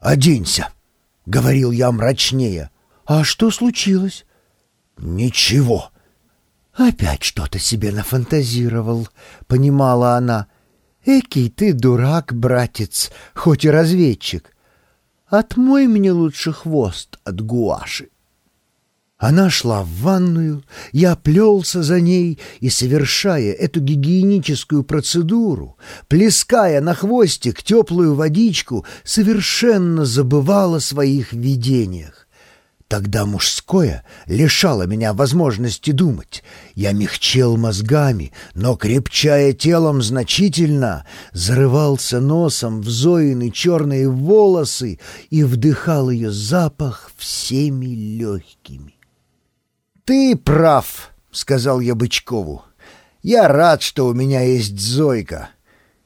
«Оденься», — говорил я мрачнее. «А что случилось?» «Ничего». «Опять что-то себе нафантазировал», — понимала она. «Экий ты дурак, братец, хоть и разведчик. Отмой мне лучше хвост от гуаши». Она шла в ванную, я плелся за ней и, совершая эту гигиеническую процедуру, плеская на хвостик теплую водичку, совершенно забывала о своих видениях. Тогда мужское лишало меня возможности думать. Я мягчел мозгами, но, крепчая телом значительно, зарывался носом в Зоины черные волосы и вдыхал ее запах всеми легкими. «Ты прав», — сказал я Бычкову. «Я рад, что у меня есть Зойка.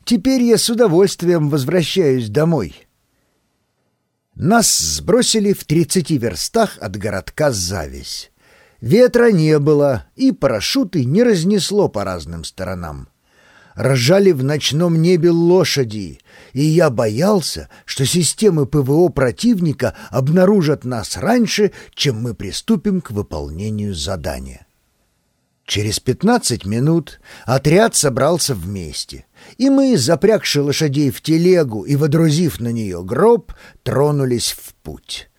Теперь я с удовольствием возвращаюсь домой». Нас сбросили в тридцати верстах от городка Завись. Ветра не было, и парашюты не разнесло по разным сторонам ржали в ночном небе лошади, и я боялся, что системы ПВО противника обнаружат нас раньше, чем мы приступим к выполнению задания. Через пятнадцать минут отряд собрался вместе, и мы, запрягши лошадей в телегу и водрузив на нее гроб, тронулись в путь.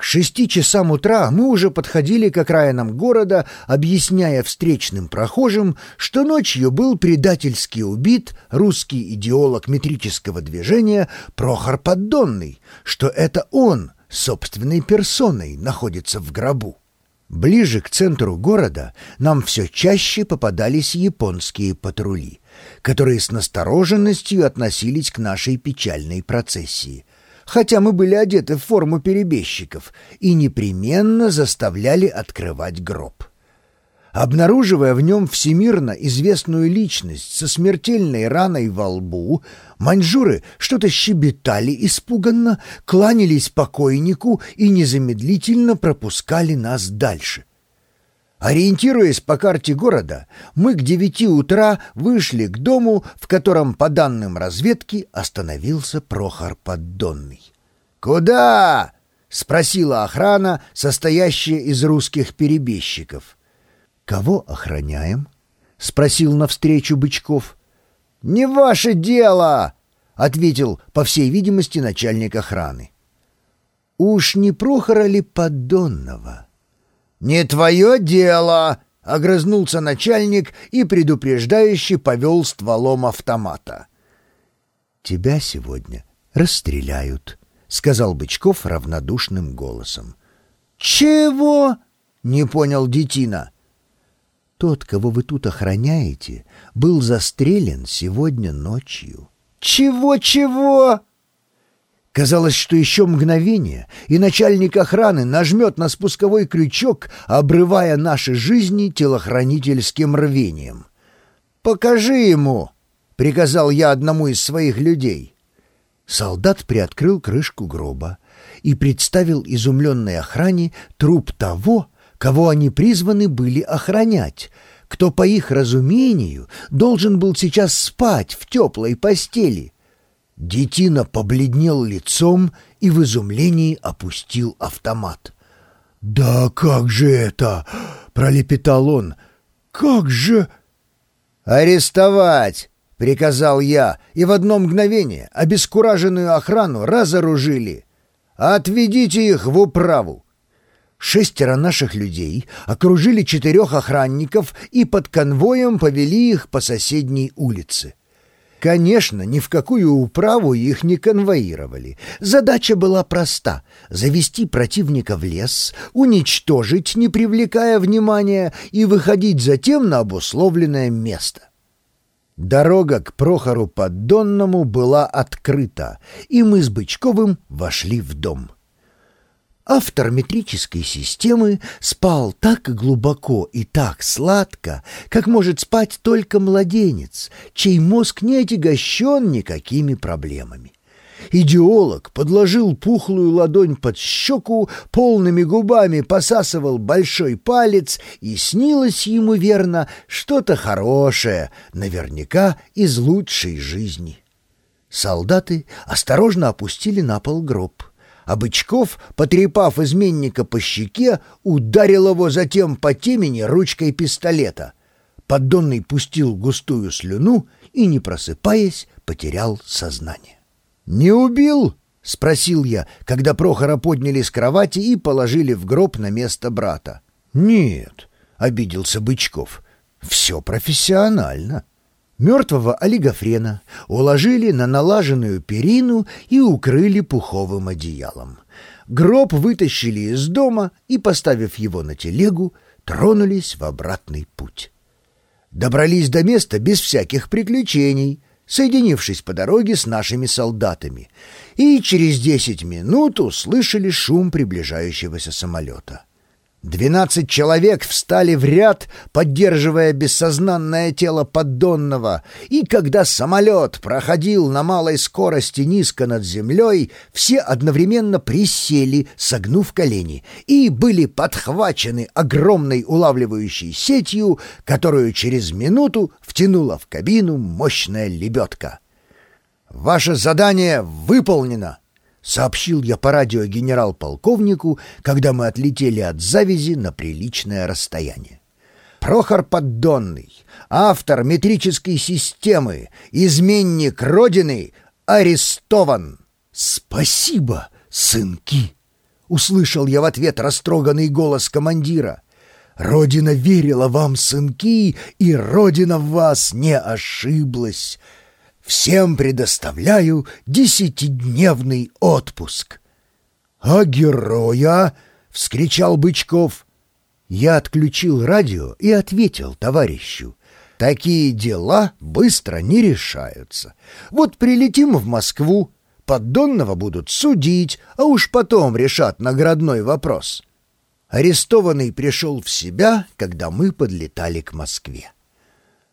К шести часам утра мы уже подходили к окраинам города, объясняя встречным прохожим, что ночью был предательски убит русский идеолог метрического движения Прохор Поддонный, что это он собственной персоной находится в гробу. Ближе к центру города нам все чаще попадались японские патрули, которые с настороженностью относились к нашей печальной процессии — хотя мы были одеты в форму перебежчиков, и непременно заставляли открывать гроб. Обнаруживая в нем всемирно известную личность со смертельной раной во лбу, маньчжуры что-то щебетали испуганно, кланялись покойнику и незамедлительно пропускали нас дальше. Ориентируясь по карте города, мы к девяти утра вышли к дому, в котором, по данным разведки, остановился Прохор Поддонный. «Куда?» — спросила охрана, состоящая из русских перебежчиков. «Кого охраняем?» — спросил навстречу Бычков. «Не ваше дело!» — ответил, по всей видимости, начальник охраны. «Уж не Прохора ли Поддонного?» «Не твое дело!» — огрызнулся начальник и предупреждающе повел стволом автомата. «Тебя сегодня расстреляют», — сказал Бычков равнодушным голосом. «Чего?» — не понял Детина. «Тот, кого вы тут охраняете, был застрелен сегодня ночью». «Чего-чего?» Казалось, что еще мгновение, и начальник охраны нажмет на спусковой крючок, обрывая наши жизни телохранительским рвением. «Покажи ему!» — приказал я одному из своих людей. Солдат приоткрыл крышку гроба и представил изумленной охране труп того, кого они призваны были охранять, кто, по их разумению, должен был сейчас спать в теплой постели — Детина побледнел лицом и в изумлении опустил автомат. «Да как же это?» — пролепетал он. «Как же...» «Арестовать!» — приказал я, и в одно мгновение обескураженную охрану разоружили. «Отведите их в управу!» Шестеро наших людей окружили четырех охранников и под конвоем повели их по соседней улице. Конечно, ни в какую управу их не конвоировали. Задача была проста — завести противника в лес, уничтожить, не привлекая внимания, и выходить затем на обусловленное место. Дорога к Прохору Поддонному была открыта, и мы с Бычковым вошли в дом. Автор метрической системы спал так глубоко и так сладко, как может спать только младенец, чей мозг не отягощен никакими проблемами. Идеолог подложил пухлую ладонь под щеку, полными губами посасывал большой палец, и снилось ему верно что-то хорошее, наверняка из лучшей жизни. Солдаты осторожно опустили на пол гроб — а Бычков, потрепав изменника по щеке, ударил его затем по темени ручкой пистолета. Поддонный пустил густую слюну и, не просыпаясь, потерял сознание. «Не убил?» — спросил я, когда Прохора подняли с кровати и положили в гроб на место брата. «Нет», — обиделся Бычков, — «все профессионально». Мертвого олигофрена уложили на налаженную перину и укрыли пуховым одеялом. Гроб вытащили из дома и, поставив его на телегу, тронулись в обратный путь. Добрались до места без всяких приключений, соединившись по дороге с нашими солдатами, и через десять минут услышали шум приближающегося самолета. Двенадцать человек встали в ряд, поддерживая бессознанное тело поддонного, и когда самолет проходил на малой скорости низко над землей, все одновременно присели, согнув колени, и были подхвачены огромной улавливающей сетью, которую через минуту втянула в кабину мощная лебедка. «Ваше задание выполнено!» — сообщил я по радио генерал-полковнику, когда мы отлетели от завязи на приличное расстояние. Прохор Поддонный, автор метрической системы, изменник Родины, арестован. «Спасибо, сынки!» — услышал я в ответ растроганный голос командира. «Родина верила вам, сынки, и Родина в вас не ошиблась. Всем предоставляю десятидневный отпуск». «А героя?» — вскричал Бычков. Я отключил радио и ответил товарищу. «Такие дела быстро не решаются. Вот прилетим в Москву, поддонного будут судить, а уж потом решат наградной вопрос». Арестованный пришел в себя, когда мы подлетали к Москве.